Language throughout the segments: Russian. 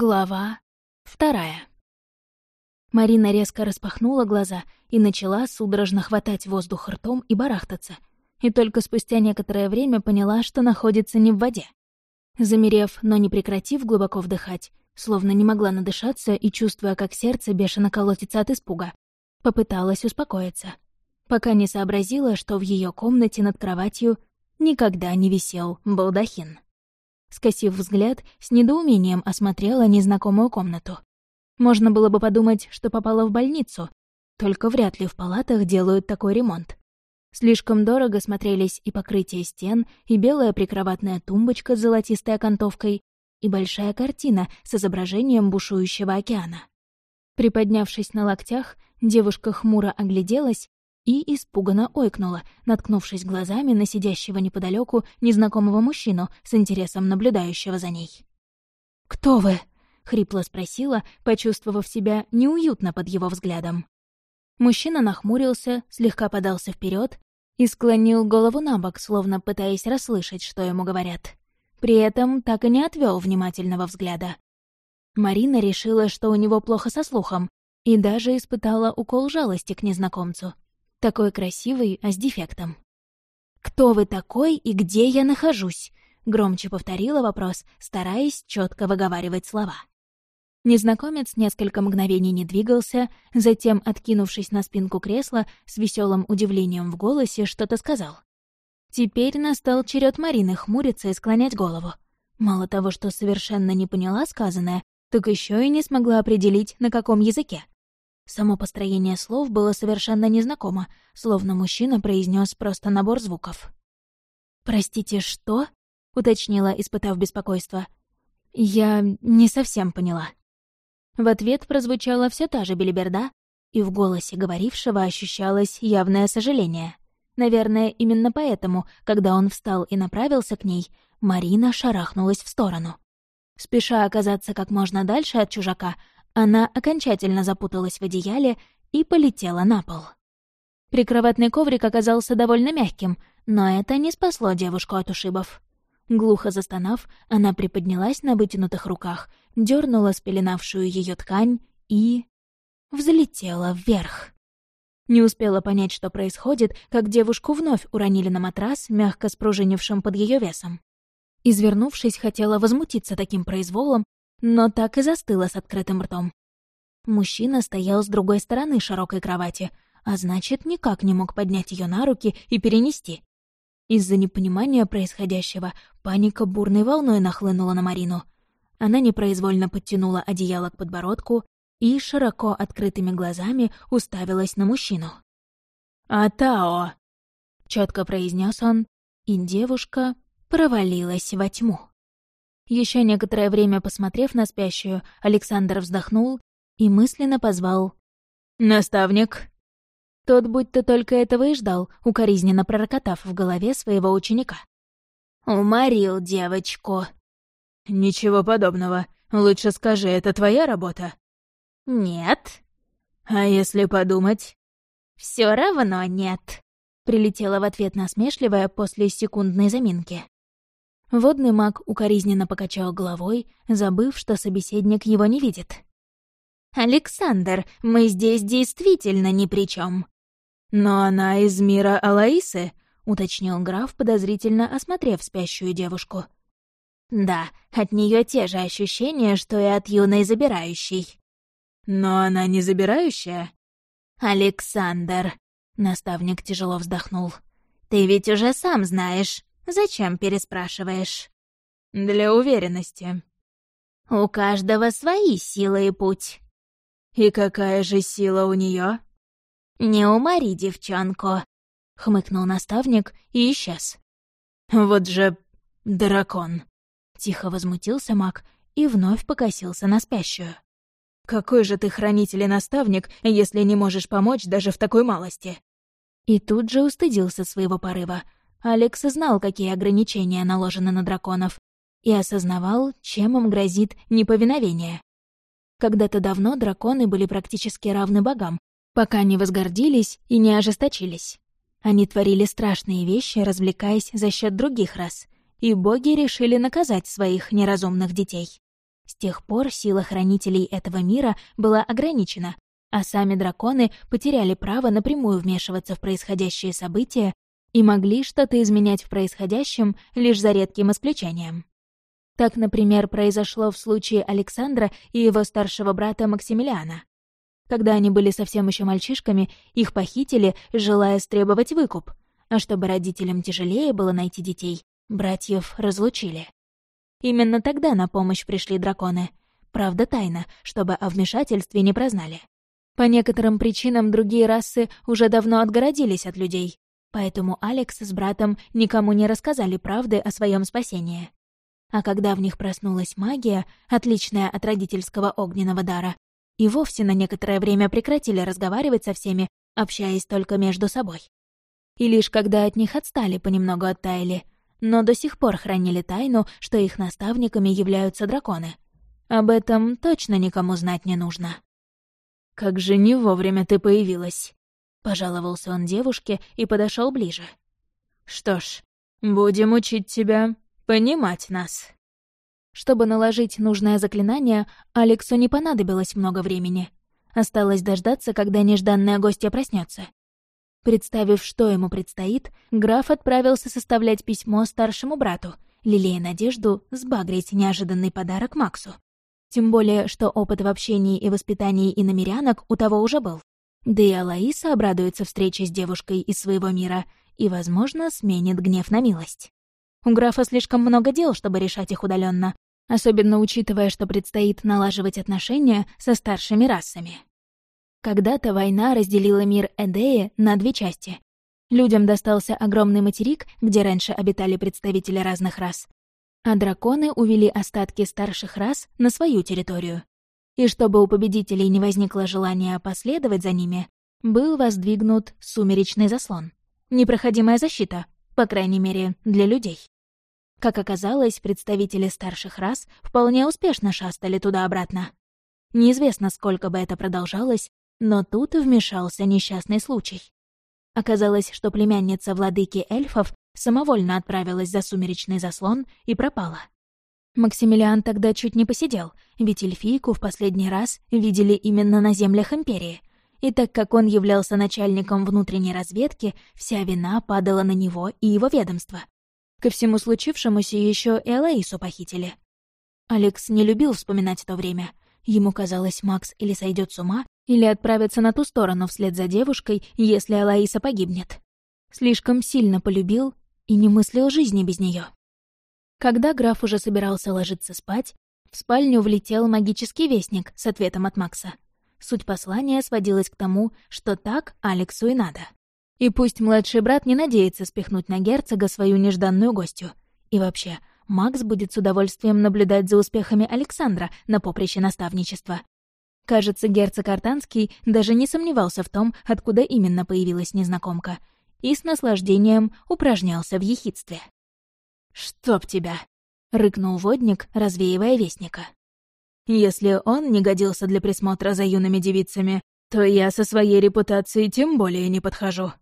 Глава вторая. Марина резко распахнула глаза и начала судорожно хватать воздух ртом и барахтаться. И только спустя некоторое время поняла, что находится не в воде. Замерев, но не прекратив глубоко вдыхать, словно не могла надышаться и чувствуя, как сердце бешено колотится от испуга, попыталась успокоиться, пока не сообразила, что в ее комнате над кроватью никогда не висел балдахин. Скосив взгляд, с недоумением осмотрела незнакомую комнату. Можно было бы подумать, что попала в больницу, только вряд ли в палатах делают такой ремонт. Слишком дорого смотрелись и покрытие стен, и белая прикроватная тумбочка с золотистой окантовкой, и большая картина с изображением бушующего океана. Приподнявшись на локтях, девушка хмуро огляделась и испуганно ойкнула, наткнувшись глазами на сидящего неподалеку незнакомого мужчину с интересом наблюдающего за ней. «Кто вы?» — хрипло спросила, почувствовав себя неуютно под его взглядом. Мужчина нахмурился, слегка подался вперед и склонил голову на бок, словно пытаясь расслышать, что ему говорят. При этом так и не отвел внимательного взгляда. Марина решила, что у него плохо со слухом, и даже испытала укол жалости к незнакомцу. Такой красивый, а с дефектом. «Кто вы такой и где я нахожусь?» — громче повторила вопрос, стараясь четко выговаривать слова. Незнакомец несколько мгновений не двигался, затем, откинувшись на спинку кресла, с веселым удивлением в голосе что-то сказал. Теперь настал черед Марины хмуриться и склонять голову. Мало того, что совершенно не поняла сказанное, так еще и не смогла определить, на каком языке. Само построение слов было совершенно незнакомо, словно мужчина произнес просто набор звуков. «Простите, что?» — уточнила, испытав беспокойство. «Я не совсем поняла». В ответ прозвучала все та же белиберда, и в голосе говорившего ощущалось явное сожаление. Наверное, именно поэтому, когда он встал и направился к ней, Марина шарахнулась в сторону. Спеша оказаться как можно дальше от чужака, она окончательно запуталась в одеяле и полетела на пол. Прикроватный коврик оказался довольно мягким, но это не спасло девушку от ушибов. Глухо застонав, она приподнялась на вытянутых руках, дернула спеленавшую ее ткань и... взлетела вверх. Не успела понять, что происходит, как девушку вновь уронили на матрас, мягко спружинившим под ее весом. Извернувшись, хотела возмутиться таким произволом, но так и застыла с открытым ртом. Мужчина стоял с другой стороны широкой кровати, а значит, никак не мог поднять ее на руки и перенести. Из-за непонимания происходящего паника бурной волной нахлынула на Марину. Она непроизвольно подтянула одеяло к подбородку и широко открытыми глазами уставилась на мужчину. «Атао!» — четко произнес он, и девушка провалилась во тьму. Еще некоторое время посмотрев на спящую, Александр вздохнул и мысленно позвал «Наставник». Тот будто только этого и ждал, укоризненно пророкотав в голове своего ученика. «Уморил девочку». «Ничего подобного. Лучше скажи, это твоя работа?» «Нет». «А если подумать?» Все равно нет», — прилетела в ответ насмешливая после секундной заминки. Водный маг укоризненно покачал головой, забыв, что собеседник его не видит. «Александр, мы здесь действительно ни при чем. «Но она из мира Алаисы», — уточнил граф, подозрительно осмотрев спящую девушку. «Да, от нее те же ощущения, что и от юной забирающей». «Но она не забирающая?» «Александр», — наставник тяжело вздохнул, — «ты ведь уже сам знаешь, Зачем переспрашиваешь?» «Для уверенности». «У каждого свои силы и путь». «И какая же сила у нее? «Не умори девчонку», — хмыкнул наставник и исчез. «Вот же дракон!» — тихо возмутился маг и вновь покосился на спящую. «Какой же ты хранитель и наставник, если не можешь помочь даже в такой малости?» И тут же устыдился своего порыва — Алекс знал, какие ограничения наложены на драконов, и осознавал, чем им грозит неповиновение. Когда-то давно драконы были практически равны богам, пока не возгордились и не ожесточились. Они творили страшные вещи, развлекаясь за счет других рас, и боги решили наказать своих неразумных детей. С тех пор сила хранителей этого мира была ограничена, а сами драконы потеряли право напрямую вмешиваться в происходящие события и могли что-то изменять в происходящем лишь за редким исключением. Так, например, произошло в случае Александра и его старшего брата Максимилиана. Когда они были совсем еще мальчишками, их похитили, желая стребовать выкуп, а чтобы родителям тяжелее было найти детей, братьев разлучили. Именно тогда на помощь пришли драконы. Правда, тайно, чтобы о вмешательстве не прознали. По некоторым причинам другие расы уже давно отгородились от людей, поэтому Алекс с братом никому не рассказали правды о своем спасении. А когда в них проснулась магия, отличная от родительского огненного дара, и вовсе на некоторое время прекратили разговаривать со всеми, общаясь только между собой. И лишь когда от них отстали, понемногу оттаяли, но до сих пор хранили тайну, что их наставниками являются драконы. Об этом точно никому знать не нужно. «Как же не вовремя ты появилась!» — пожаловался он девушке и подошел ближе. «Что ж, будем учить тебя понимать нас». Чтобы наложить нужное заклинание, Алексу не понадобилось много времени. Осталось дождаться, когда нежданная гостья проснется. Представив, что ему предстоит, граф отправился составлять письмо старшему брату, лелея надежду сбагрить неожиданный подарок Максу. Тем более, что опыт в общении и воспитании иномерянок у того уже был. Да и Алаиса обрадуется встрече с девушкой из своего мира и, возможно, сменит гнев на милость. У графа слишком много дел, чтобы решать их удаленно, особенно учитывая, что предстоит налаживать отношения со старшими расами. Когда-то война разделила мир Эдеи на две части. Людям достался огромный материк, где раньше обитали представители разных рас, а драконы увели остатки старших рас на свою территорию. И чтобы у победителей не возникло желания последовать за ними, был воздвигнут сумеречный заслон. Непроходимая защита, по крайней мере, для людей. Как оказалось, представители старших рас вполне успешно шастали туда-обратно. Неизвестно, сколько бы это продолжалось, но тут вмешался несчастный случай. Оказалось, что племянница владыки эльфов самовольно отправилась за сумеречный заслон и пропала. Максимилиан тогда чуть не посидел, ведь эльфийку в последний раз видели именно на землях Империи. И так как он являлся начальником внутренней разведки, вся вина падала на него и его ведомство. Ко всему случившемуся еще и Алаису похитили. Алекс не любил вспоминать то время. Ему казалось, Макс или сойдет с ума, или отправится на ту сторону вслед за девушкой, если Алаиса погибнет. Слишком сильно полюбил и не мыслил жизни без нее. Когда граф уже собирался ложиться спать, в спальню влетел магический вестник с ответом от Макса. Суть послания сводилась к тому, что так Алексу и надо. И пусть младший брат не надеется спихнуть на герцога свою нежданную гостью. И вообще, Макс будет с удовольствием наблюдать за успехами Александра на поприще наставничества. Кажется, герцог Артанский даже не сомневался в том, откуда именно появилась незнакомка, и с наслаждением упражнялся в ехидстве. «Чтоб тебя!» — рыкнул водник, развеивая вестника. «Если он не годился для присмотра за юными девицами, то я со своей репутацией тем более не подхожу».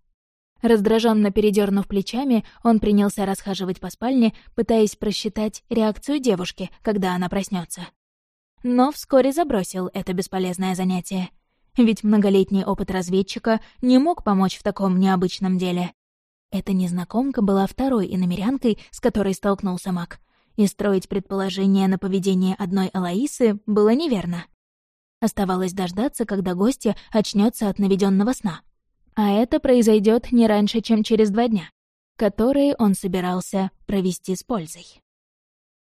Раздраженно передернув плечами, он принялся расхаживать по спальне, пытаясь просчитать реакцию девушки, когда она проснется. Но вскоре забросил это бесполезное занятие. Ведь многолетний опыт разведчика не мог помочь в таком необычном деле. Эта незнакомка была второй иномерянкой, с которой столкнулся маг. И строить предположение на поведение одной Алаисы было неверно. Оставалось дождаться, когда гостья очнется от наведенного сна. А это произойдет не раньше, чем через два дня, которые он собирался провести с пользой.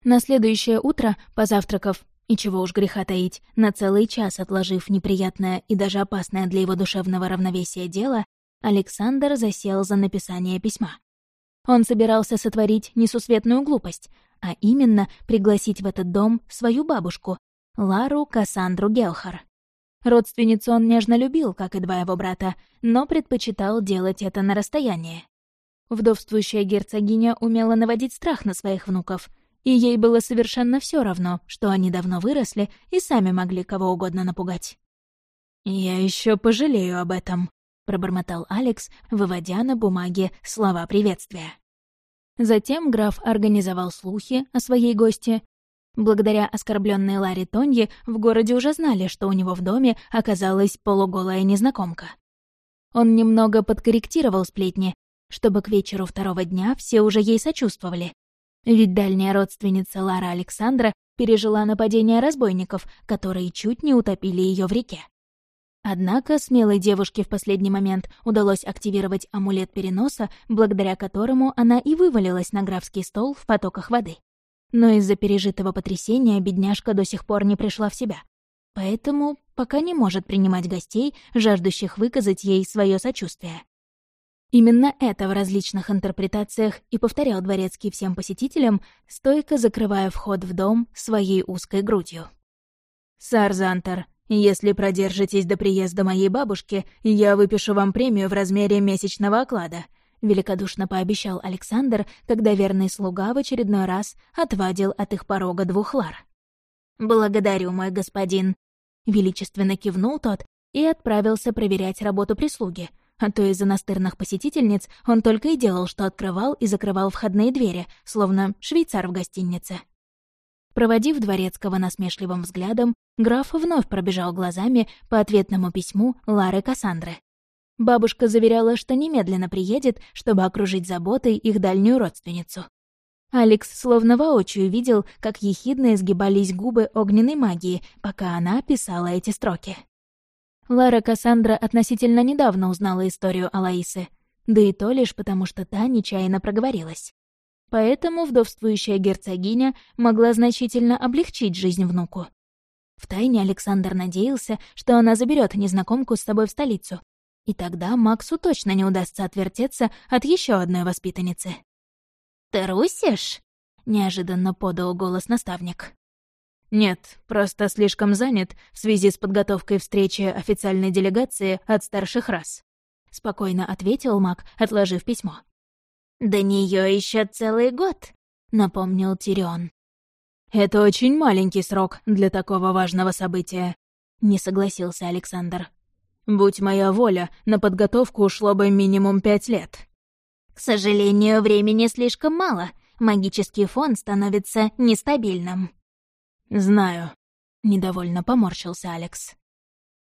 На следующее утро, позавтракав, и чего уж греха таить, на целый час отложив неприятное и даже опасное для его душевного равновесия дело, Александр засел за написание письма. Он собирался сотворить несусветную глупость, а именно пригласить в этот дом свою бабушку, Лару Кассандру Гелхар. Родственницу он нежно любил, как и два его брата, но предпочитал делать это на расстоянии. Вдовствующая герцогиня умела наводить страх на своих внуков, и ей было совершенно все равно, что они давно выросли и сами могли кого угодно напугать. «Я еще пожалею об этом», — пробормотал Алекс, выводя на бумаге слова приветствия. Затем граф организовал слухи о своей гости Благодаря оскорбленной Ларе Тонье в городе уже знали, что у него в доме оказалась полуголая незнакомка. Он немного подкорректировал сплетни, чтобы к вечеру второго дня все уже ей сочувствовали. Ведь дальняя родственница Лара Александра пережила нападение разбойников, которые чуть не утопили ее в реке. Однако смелой девушке в последний момент удалось активировать амулет переноса, благодаря которому она и вывалилась на графский стол в потоках воды. Но из-за пережитого потрясения бедняжка до сих пор не пришла в себя. Поэтому пока не может принимать гостей, жаждущих выказать ей свое сочувствие. Именно это в различных интерпретациях и повторял Дворецкий всем посетителям, стойко закрывая вход в дом своей узкой грудью. «Сарзантер, если продержитесь до приезда моей бабушки, я выпишу вам премию в размере месячного оклада», — великодушно пообещал Александр, когда верный слуга в очередной раз отвадил от их порога двух лар. «Благодарю, мой господин», — величественно кивнул тот и отправился проверять работу прислуги, а то из-за настырных посетительниц он только и делал, что открывал и закрывал входные двери, словно швейцар в гостинице. Проводив дворецкого насмешливым взглядом, граф вновь пробежал глазами по ответному письму Лары Кассандры. Бабушка заверяла, что немедленно приедет, чтобы окружить заботой их дальнюю родственницу. Алекс словно воочию видел, как ехидно изгибались губы огненной магии, пока она писала эти строки. Лара Кассандра относительно недавно узнала историю Алаисы, да и то лишь потому, что та нечаянно проговорилась. Поэтому вдовствующая герцогиня могла значительно облегчить жизнь внуку. Втайне Александр надеялся, что она заберет незнакомку с собой в столицу, и тогда Максу точно не удастся отвертеться от еще одной воспитанницы. «Ты русишь?» — неожиданно подал голос наставник. «Нет, просто слишком занят в связи с подготовкой встречи официальной делегации от старших рас», — спокойно ответил маг, отложив письмо. «До нее еще целый год», — напомнил Тирион. «Это очень маленький срок для такого важного события», — не согласился Александр. Будь моя воля, на подготовку ушло бы минимум пять лет. К сожалению, времени слишком мало. Магический фон становится нестабильным. Знаю. Недовольно поморщился Алекс.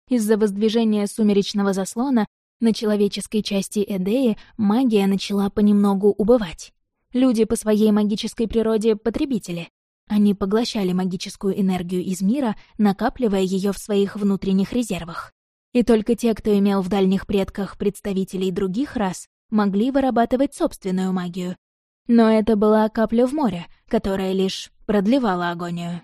Из-за воздвижения сумеречного заслона на человеческой части Эдеи магия начала понемногу убывать. Люди по своей магической природе — потребители. Они поглощали магическую энергию из мира, накапливая ее в своих внутренних резервах и только те, кто имел в дальних предках представителей других рас, могли вырабатывать собственную магию. Но это была капля в море, которая лишь продлевала агонию.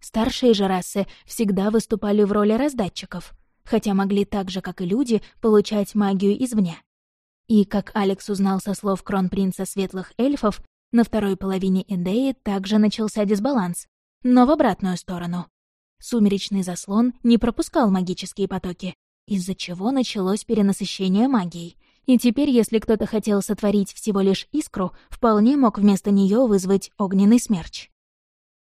Старшие же расы всегда выступали в роли раздатчиков, хотя могли так же, как и люди, получать магию извне. И, как Алекс узнал со слов кронпринца светлых эльфов, на второй половине Эдеи также начался дисбаланс, но в обратную сторону. Сумеречный заслон не пропускал магические потоки, из-за чего началось перенасыщение магией. И теперь, если кто-то хотел сотворить всего лишь искру, вполне мог вместо нее вызвать огненный смерч.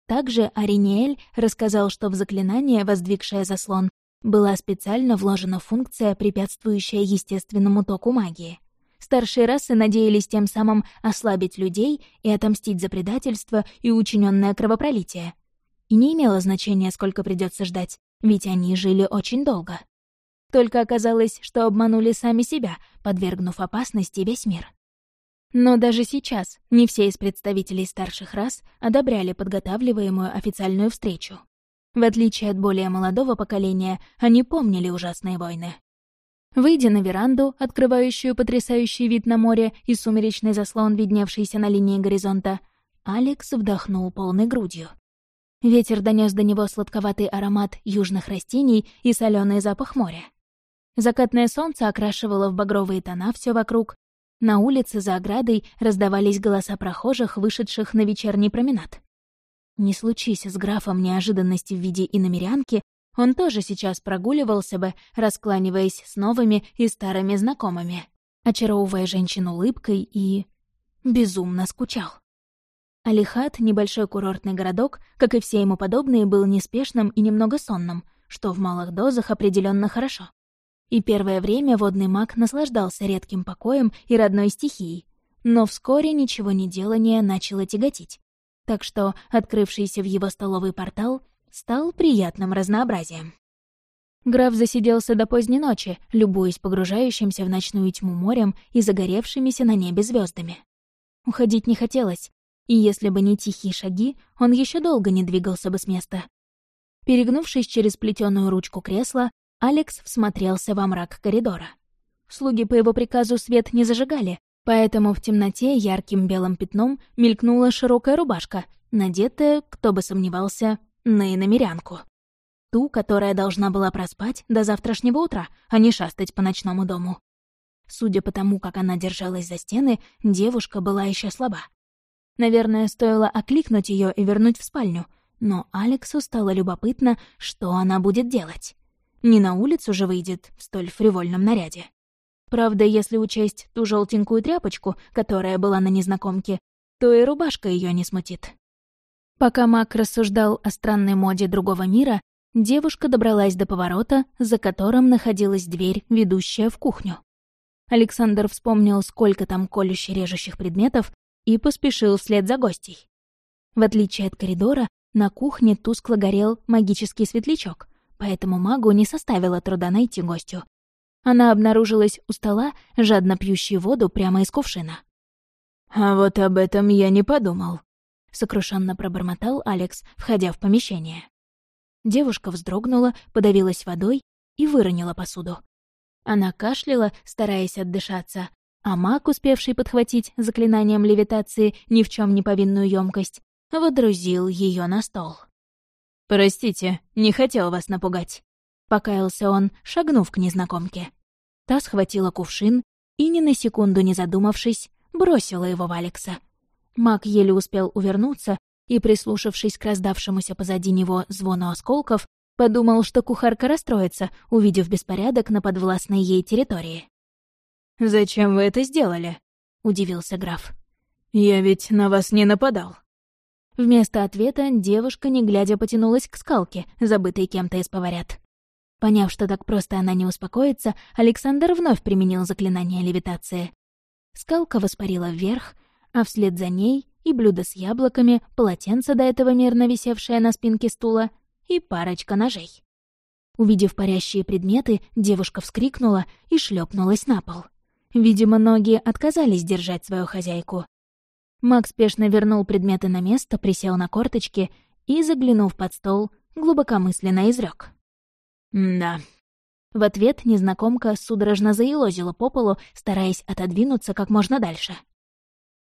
Также Ариниэль рассказал, что в заклинание, воздвигшее заслон, была специально вложена функция, препятствующая естественному току магии. Старшие расы надеялись тем самым ослабить людей и отомстить за предательство и учиненное кровопролитие. И не имело значения, сколько придется ждать, ведь они жили очень долго. Только оказалось, что обманули сами себя, подвергнув опасности весь мир. Но даже сейчас не все из представителей старших рас одобряли подготавливаемую официальную встречу. В отличие от более молодого поколения, они помнили ужасные войны. Выйдя на веранду, открывающую потрясающий вид на море и сумеречный заслон, видневшийся на линии горизонта, Алекс вдохнул полной грудью. Ветер донес до него сладковатый аромат южных растений и соленый запах моря. Закатное солнце окрашивало в багровые тона все вокруг. На улице за оградой раздавались голоса прохожих, вышедших на вечерний променад. Не случись с графом неожиданности в виде иномерянки, он тоже сейчас прогуливался бы, раскланиваясь с новыми и старыми знакомыми, очаровывая женщину улыбкой и... безумно скучал. Алихат, небольшой курортный городок, как и все ему подобные, был неспешным и немного сонным, что в малых дозах определенно хорошо. И первое время водный маг наслаждался редким покоем и родной стихией, но вскоре ничего не делание начало тяготить. Так что открывшийся в его столовый портал стал приятным разнообразием. Граф засиделся до поздней ночи, любуясь погружающимся в ночную тьму морем и загоревшимися на небе звездами. Уходить не хотелось, и если бы не тихие шаги, он еще долго не двигался бы с места. Перегнувшись через плетеную ручку кресла, Алекс всмотрелся во мрак коридора. Слуги по его приказу свет не зажигали, поэтому в темноте ярким белым пятном мелькнула широкая рубашка, надетая, кто бы сомневался, на иномерянку. Ту, которая должна была проспать до завтрашнего утра, а не шастать по ночному дому. Судя по тому, как она держалась за стены, девушка была еще слаба. Наверное, стоило окликнуть ее и вернуть в спальню, но Алексу стало любопытно, что она будет делать. Не на улицу же выйдет в столь фривольном наряде. Правда, если учесть ту желтенькую тряпочку, которая была на незнакомке, то и рубашка ее не смутит. Пока Мак рассуждал о странной моде другого мира, девушка добралась до поворота, за которым находилась дверь, ведущая в кухню. Александр вспомнил, сколько там колюще-режущих предметов, и поспешил вслед за гостей. В отличие от коридора, на кухне тускло горел магический светлячок, поэтому магу не составило труда найти гостю. Она обнаружилась у стола, жадно пьющей воду прямо из кувшина. «А вот об этом я не подумал», — сокрушенно пробормотал Алекс, входя в помещение. Девушка вздрогнула, подавилась водой и выронила посуду. Она кашляла, стараясь отдышаться, а маг, успевший подхватить заклинанием левитации ни в чем не повинную емкость, водрузил ее на стол. «Простите, не хотел вас напугать», — покаялся он, шагнув к незнакомке. Та схватила кувшин и, ни на секунду не задумавшись, бросила его в Алекса. Маг еле успел увернуться и, прислушавшись к раздавшемуся позади него звону осколков, подумал, что кухарка расстроится, увидев беспорядок на подвластной ей территории. «Зачем вы это сделали?» — удивился граф. «Я ведь на вас не нападал». Вместо ответа девушка, не глядя, потянулась к скалке, забытой кем-то из поварят. Поняв, что так просто она не успокоится, Александр вновь применил заклинание левитации. Скалка воспарила вверх, а вслед за ней и блюдо с яблоками, полотенце, до этого мирно висевшее на спинке стула, и парочка ножей. Увидев парящие предметы, девушка вскрикнула и шлепнулась на пол. Видимо, ноги отказались держать свою хозяйку. Макс спешно вернул предметы на место, присел на корточки и, заглянув под стол, глубокомысленно изрек. «Да». В ответ незнакомка судорожно заелозила по полу, стараясь отодвинуться как можно дальше.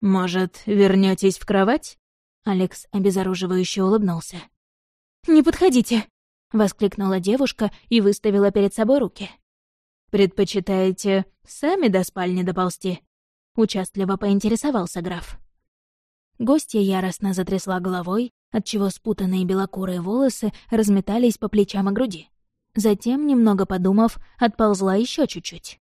«Может, вернётесь в кровать?» Алекс обезоруживающе улыбнулся. «Не подходите!» — воскликнула девушка и выставила перед собой руки. «Предпочитаете сами до спальни доползти?» — участливо поинтересовался граф. Гостья яростно затрясла головой, отчего спутанные белокурые волосы разметались по плечам и груди. Затем, немного подумав, отползла еще чуть-чуть.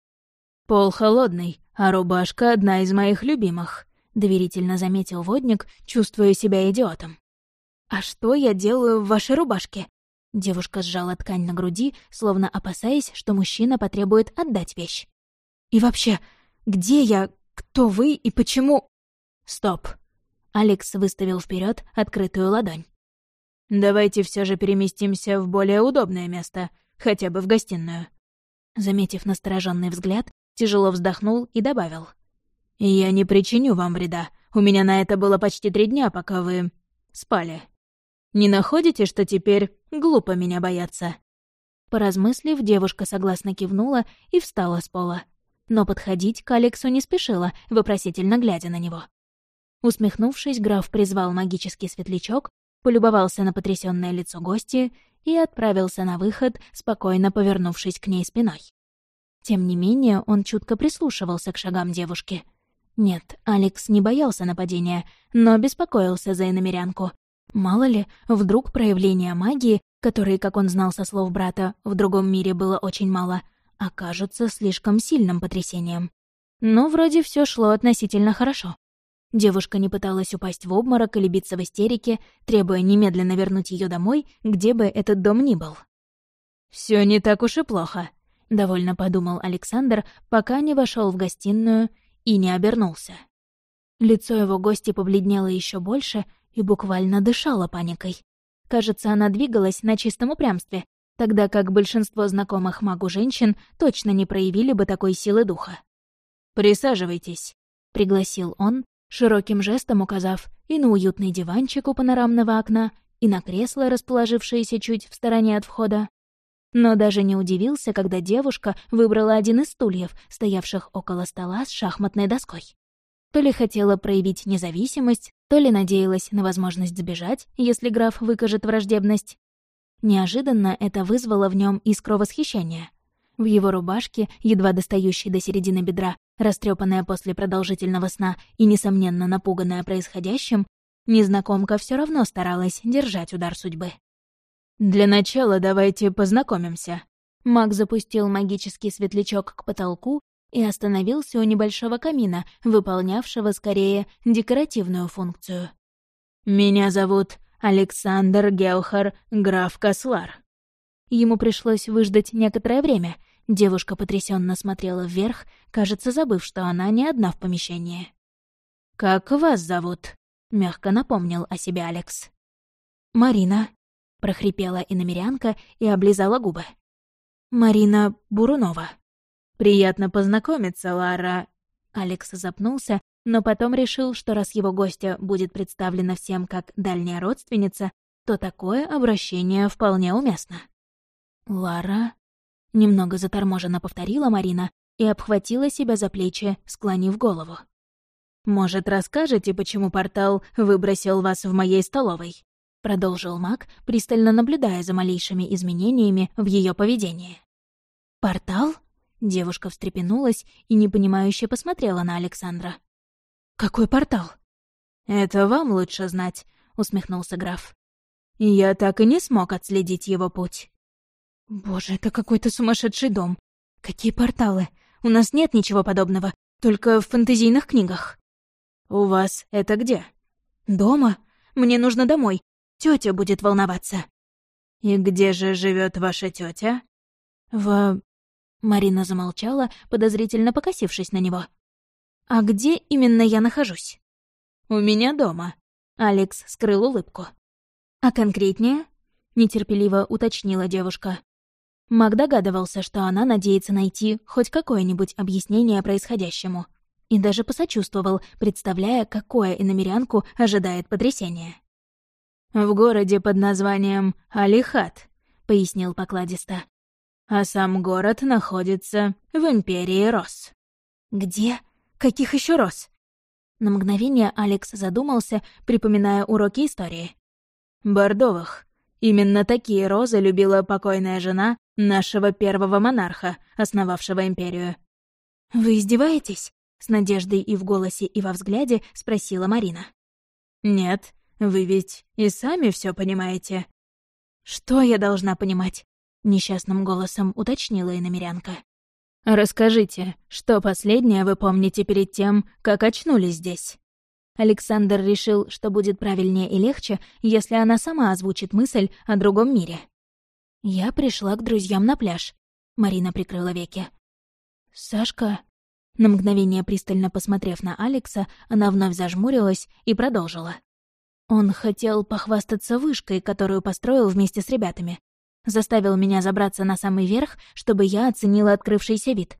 «Пол холодный, а рубашка — одна из моих любимых», — доверительно заметил водник, чувствуя себя идиотом. «А что я делаю в вашей рубашке?» Девушка сжала ткань на груди, словно опасаясь, что мужчина потребует отдать вещь. «И вообще, где я? Кто вы и почему?» «Стоп!» Алекс выставил вперед открытую ладонь. «Давайте все же переместимся в более удобное место, хотя бы в гостиную». Заметив настороженный взгляд, тяжело вздохнул и добавил. «Я не причиню вам вреда. У меня на это было почти три дня, пока вы... спали. Не находите, что теперь глупо меня бояться?» Поразмыслив, девушка согласно кивнула и встала с пола. Но подходить к Алексу не спешила, вопросительно глядя на него. Усмехнувшись, граф призвал магический светлячок, полюбовался на потрясённое лицо гостя и отправился на выход, спокойно повернувшись к ней спиной. Тем не менее, он чутко прислушивался к шагам девушки. Нет, Алекс не боялся нападения, но беспокоился за иномерянку. Мало ли, вдруг проявление магии, которые, как он знал со слов брата, в другом мире было очень мало, окажутся слишком сильным потрясением. Но вроде все шло относительно хорошо. Девушка не пыталась упасть в обморок или биться в истерике, требуя немедленно вернуть ее домой, где бы этот дом ни был. Все не так уж и плохо», — довольно подумал Александр, пока не вошел в гостиную и не обернулся. Лицо его гостя побледнело еще больше, и буквально дышала паникой. Кажется, она двигалась на чистом упрямстве, тогда как большинство знакомых магу женщин точно не проявили бы такой силы духа. «Присаживайтесь», — пригласил он, широким жестом указав и на уютный диванчик у панорамного окна, и на кресло, расположившееся чуть в стороне от входа. Но даже не удивился, когда девушка выбрала один из стульев, стоявших около стола с шахматной доской. То ли хотела проявить независимость, то ли надеялась на возможность сбежать, если граф выкажет враждебность. Неожиданно это вызвало в нем искру восхищения. В его рубашке, едва достающей до середины бедра, растрепанная после продолжительного сна и, несомненно, напуганная происходящим, незнакомка все равно старалась держать удар судьбы. «Для начала давайте познакомимся». Маг запустил магический светлячок к потолку и остановился у небольшого камина, выполнявшего скорее декоративную функцию. «Меня зовут Александр Геохар граф Кослар». Ему пришлось выждать некоторое время. Девушка потрясенно смотрела вверх, кажется, забыв, что она не одна в помещении. «Как вас зовут?» — мягко напомнил о себе Алекс. «Марина», — прохрипела иномерянка и облизала губы. «Марина Бурунова». «Приятно познакомиться, Лара». Алекс запнулся, но потом решил, что раз его гостья будет представлена всем как дальняя родственница, то такое обращение вполне уместно. «Лара...» — немного заторможенно повторила Марина и обхватила себя за плечи, склонив голову. «Может, расскажете, почему портал выбросил вас в моей столовой?» — продолжил маг, пристально наблюдая за малейшими изменениями в ее поведении. «Портал?» — девушка встрепенулась и непонимающе посмотрела на Александра. «Какой портал?» «Это вам лучше знать», — усмехнулся граф. «Я так и не смог отследить его путь». Боже, это какой-то сумасшедший дом. Какие порталы? У нас нет ничего подобного, только в фэнтезийных книгах. У вас это где? Дома. Мне нужно домой. Тетя будет волноваться. И где же живет ваша тетя? В... Марина замолчала, подозрительно покосившись на него. «А где именно я нахожусь?» «У меня дома», — Алекс скрыл улыбку. «А конкретнее?» — нетерпеливо уточнила девушка. Маг догадывался, что она надеется найти хоть какое-нибудь объяснение происходящему. И даже посочувствовал, представляя, какое иномерянку ожидает потрясение. «В городе под названием Алихат», — пояснил покладисто. «А сам город находится в Империи Рос». «Где? Каких еще Рос?» На мгновение Алекс задумался, припоминая уроки истории. «Бордовых. Именно такие розы любила покойная жена нашего первого монарха, основавшего империю. «Вы издеваетесь?» — с надеждой и в голосе, и во взгляде спросила Марина. «Нет, вы ведь и сами все понимаете». «Что я должна понимать?» — несчастным голосом уточнила иномерянка. «Расскажите, что последнее вы помните перед тем, как очнулись здесь?» Александр решил, что будет правильнее и легче, если она сама озвучит мысль о другом мире. Я пришла к друзьям на пляж. Марина прикрыла веки. «Сашка...» На мгновение пристально посмотрев на Алекса, она вновь зажмурилась и продолжила. Он хотел похвастаться вышкой, которую построил вместе с ребятами. Заставил меня забраться на самый верх, чтобы я оценила открывшийся вид.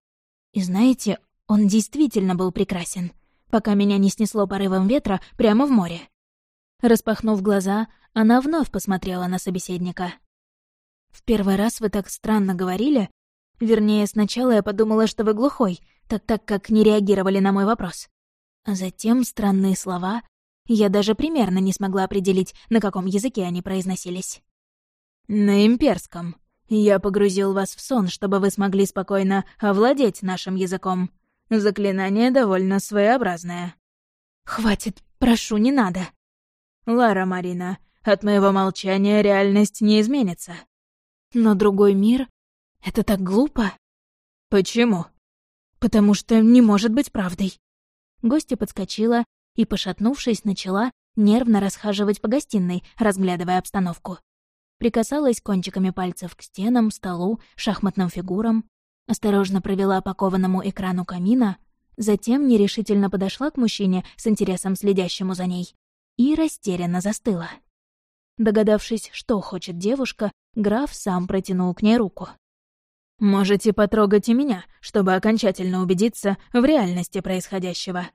И знаете, он действительно был прекрасен, пока меня не снесло порывом ветра прямо в море. Распахнув глаза, она вновь посмотрела на собеседника. «В первый раз вы так странно говорили. Вернее, сначала я подумала, что вы глухой, так так как не реагировали на мой вопрос. А затем странные слова. Я даже примерно не смогла определить, на каком языке они произносились. «На имперском. Я погрузил вас в сон, чтобы вы смогли спокойно овладеть нашим языком. Заклинание довольно своеобразное». «Хватит, прошу, не надо». «Лара Марина, от моего молчания реальность не изменится. Но другой мир — это так глупо. Почему? Потому что не может быть правдой. Гостья подскочила и, пошатнувшись, начала нервно расхаживать по гостиной, разглядывая обстановку. Прикасалась кончиками пальцев к стенам, столу, шахматным фигурам, осторожно провела по кованому экрану камина, затем нерешительно подошла к мужчине с интересом следящему за ней и растерянно застыла. Догадавшись, что хочет девушка, граф сам протянул к ней руку. «Можете потрогать и меня, чтобы окончательно убедиться в реальности происходящего».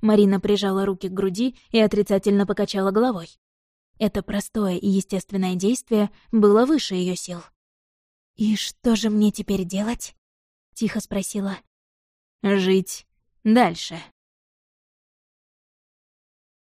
Марина прижала руки к груди и отрицательно покачала головой. Это простое и естественное действие было выше ее сил. «И что же мне теперь делать?» — тихо спросила. «Жить дальше».